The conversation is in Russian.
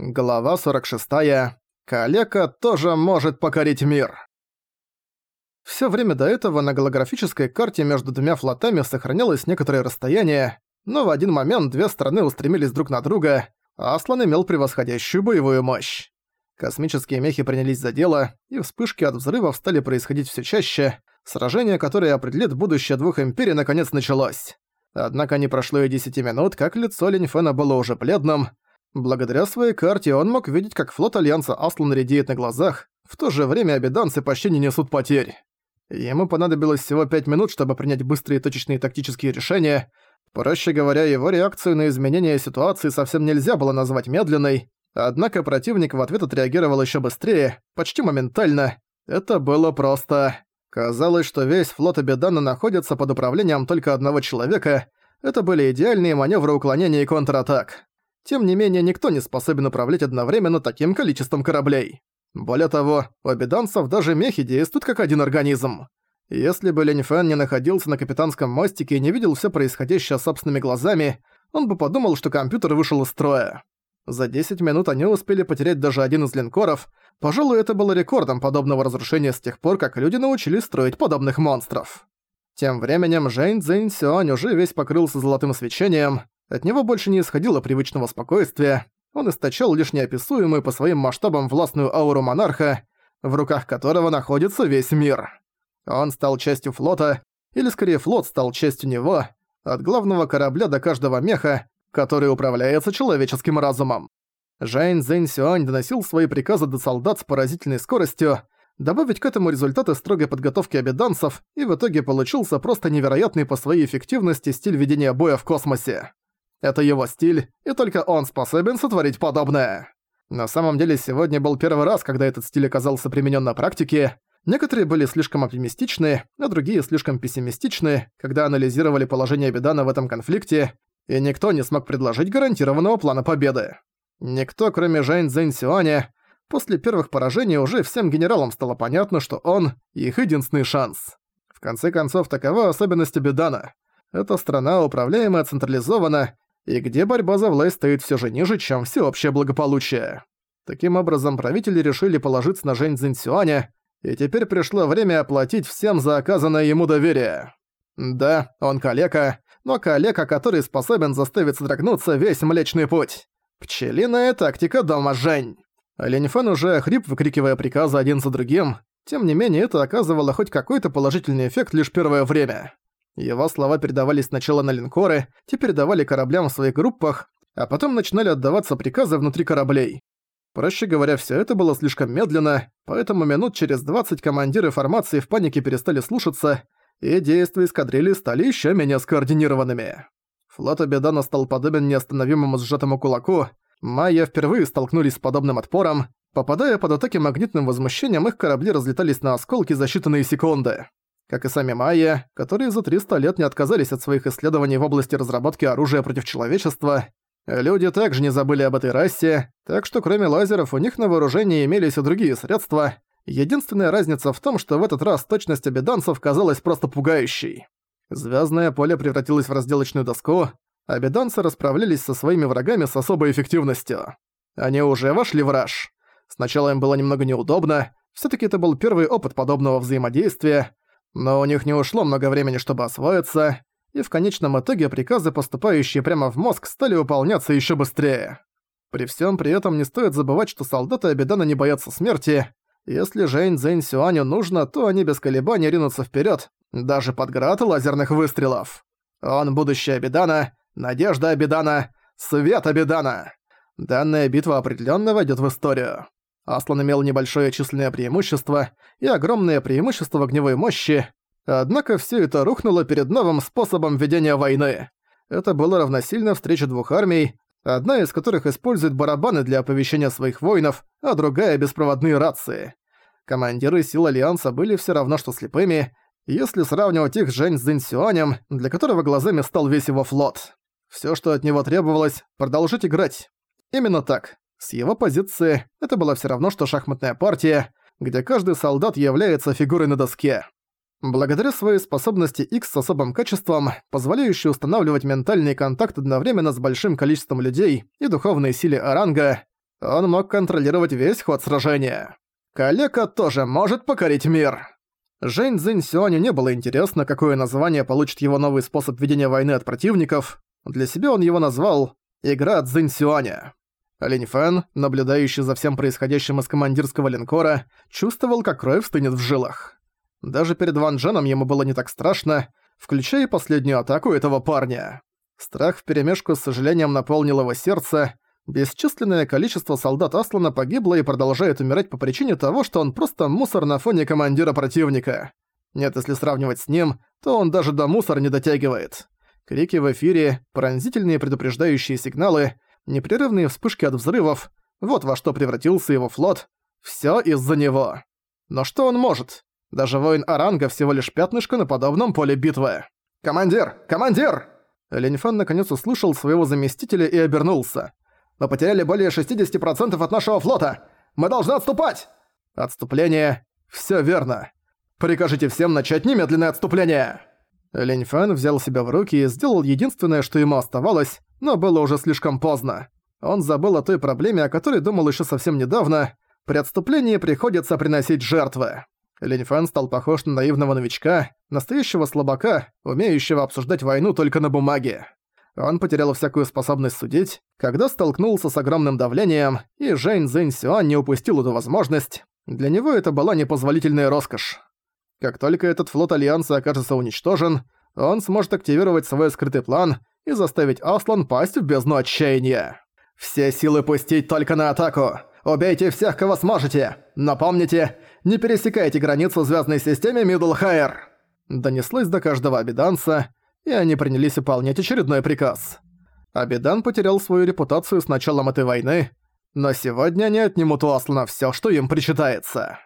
Глава 46. Калека тоже может покорить мир. Всё время до этого на голографической карте между двумя флотами сохранялось некоторое расстояние, но в один момент две стороны устремились друг на друга, а Аслан имел превосходящую боевую мощь. Космические мехи принялись за дело, и вспышки от взрывов стали происходить всё чаще. Сражение, которое определит будущее двух империй, наконец началось. Однако не прошло и десяти минут, как лицо Линьфена было уже бледным, Благодаря своей карте он мог видеть, как флот Альянса Аслан редеет на глазах, в то же время обеданцы почти не несут потерь. Ему понадобилось всего пять минут, чтобы принять быстрые точечные тактические решения. Проще говоря, его реакцию на изменение ситуации совсем нельзя было назвать медленной, однако противник в ответ отреагировал еще быстрее, почти моментально. Это было просто... Казалось, что весь флот Абедана находится под управлением только одного человека. Это были идеальные маневры уклонения и контратак. Тем не менее, никто не способен управлять одновременно таким количеством кораблей. Более того, у обеданцев даже мехи действуют как один организм. Если бы Линь Фэн не находился на капитанском мостике и не видел все происходящее собственными глазами, он бы подумал, что компьютер вышел из строя. За 10 минут они успели потерять даже один из линкоров. Пожалуй, это было рекордом подобного разрушения с тех пор, как люди научились строить подобных монстров. Тем временем Жэнь Цзинь Сюань уже весь покрылся золотым свечением. От него больше не исходило привычного спокойствия, он источал лишь неописуемую по своим масштабам властную ауру монарха, в руках которого находится весь мир. Он стал частью флота, или скорее флот стал частью него, от главного корабля до каждого меха, который управляется человеческим разумом. Жэнь Зэнь Сюань доносил свои приказы до солдат с поразительной скоростью, добавить к этому результаты строгой подготовки обеданцев, и в итоге получился просто невероятный по своей эффективности стиль ведения боя в космосе. Это его стиль, и только он способен сотворить подобное. На самом деле, сегодня был первый раз, когда этот стиль оказался применен на практике. Некоторые были слишком оптимистичны, а другие слишком пессимистичны, когда анализировали положение Бедана в этом конфликте, и никто не смог предложить гарантированного плана победы. Никто, кроме Жэнь Цзэнь Сюаня, после первых поражений уже всем генералам стало понятно, что он — их единственный шанс. В конце концов, такова особенность Бедана. Эта страна управляемая централизована, и где борьба за власть стоит все же ниже, чем всеобщее благополучие. Таким образом, правители решили положиться на Жень Цзиньсюаня, и теперь пришло время оплатить всем за оказанное ему доверие. Да, он калека, но калека, который способен заставить содрогнуться весь Млечный Путь. Пчелиная тактика дома Жень. Леньфэн уже хрип, выкрикивая приказы один за другим, тем не менее это оказывало хоть какой-то положительный эффект лишь первое время. Его слова передавались сначала на линкоры, те передавали кораблям в своих группах, а потом начинали отдаваться приказы внутри кораблей. Проще говоря, все это было слишком медленно, поэтому минут через 20 командиры формации в панике перестали слушаться, и действия эскадрильи стали еще менее скоординированными. Флот Абедана стал подобен неостановимому сжатому кулаку, Майя впервые столкнулись с подобным отпором, попадая под атаки магнитным возмущением, их корабли разлетались на осколки за считанные секунды как и сами майя, которые за 300 лет не отказались от своих исследований в области разработки оружия против человечества. Люди также не забыли об этой расе, так что кроме лазеров у них на вооружении имелись и другие средства. Единственная разница в том, что в этот раз точность обеданцев казалась просто пугающей. Звездное поле превратилось в разделочную доску, обеданцы расправлялись со своими врагами с особой эффективностью. Они уже вошли в раж. Сначала им было немного неудобно, все таки это был первый опыт подобного взаимодействия, но у них не ушло много времени, чтобы освоиться, и в конечном итоге приказы, поступающие прямо в мозг, стали выполняться еще быстрее. При всем при этом не стоит забывать, что солдаты Абидана не боятся смерти. Если Жэнь Цзэнь Сюаню нужно, то они без колебаний ринутся вперед, даже под град лазерных выстрелов. Он будущее Абидана, надежда Абидана, свет Абидана. Данная битва определенно войдет в историю. Аслан имел небольшое численное преимущество и огромное преимущество огневой мощи, однако все это рухнуло перед новым способом ведения войны. Это было равносильно встрече двух армий, одна из которых использует барабаны для оповещения своих воинов, а другая — беспроводные рации. Командиры сил Альянса были все равно что слепыми, если сравнивать их с Жень Цзиньсюанем, для которого глазами стал весь его флот. Все, что от него требовалось — продолжить играть. Именно так. С его позиции это было все равно, что шахматная партия, где каждый солдат является фигурой на доске. Благодаря своей способности X с особым качеством, позволяющей устанавливать ментальный контакт одновременно с большим количеством людей и духовной силе Оранга, Он мог контролировать весь ход сражения. Калека тоже может покорить мир. Жень Цзинь Сюаню не было интересно, какое название получит его новый способ ведения войны от противников. Для себя он его назвал «Игра Цзинь Сюаня». Линь Фэн, наблюдающий за всем происходящим из командирского линкора, чувствовал, как кровь стынет в жилах. Даже перед Ван Дженом ему было не так страшно, включая последнюю атаку этого парня. Страх вперемешку с сожалением наполнил его сердце. Бесчисленное количество солдат Аслана погибло и продолжает умирать по причине того, что он просто мусор на фоне командира противника. Нет, если сравнивать с ним, то он даже до мусора не дотягивает. Крики в эфире, пронзительные предупреждающие сигналы, непрерывные вспышки от взрывов — вот во что превратился его флот. Всё из-за него. Но что он может? Даже воин Аранга всего лишь пятнышко на подобном поле битвы. «Командир! Командир!» Леньфан наконец услышал своего заместителя и обернулся. «Мы потеряли более 60% от нашего флота! Мы должны отступать!» «Отступление... Всё верно. Прикажите всем начать немедленное отступление!» Леньфан взял себя в руки и сделал единственное, что ему оставалось, но было уже слишком поздно. Он забыл о той проблеме, о которой думал ещё совсем недавно. При отступлении приходится приносить жертвы. Линь стал похож на наивного новичка, настоящего слабака, умеющего обсуждать войну только на бумаге. Он потерял всякую способность судить, когда столкнулся с огромным давлением, и Жэнь Цзэнь Сюань не упустил эту возможность. Для него это была непозволительная роскошь. Как только этот флот Альянса окажется уничтожен, он сможет активировать свой скрытый план и заставить Аслан пасть в бездну отчаяния. «Все силы пустить только на атаку! Убейте всех, кого сможете! Но помните, не пересекайте границу звездной системы Мидлхайр!» Донеслось до каждого абиданца, и они принялись выполнять очередной приказ. Абидан потерял свою репутацию с началом этой войны, но сегодня они отнимут у Аслана всё, что им причитается.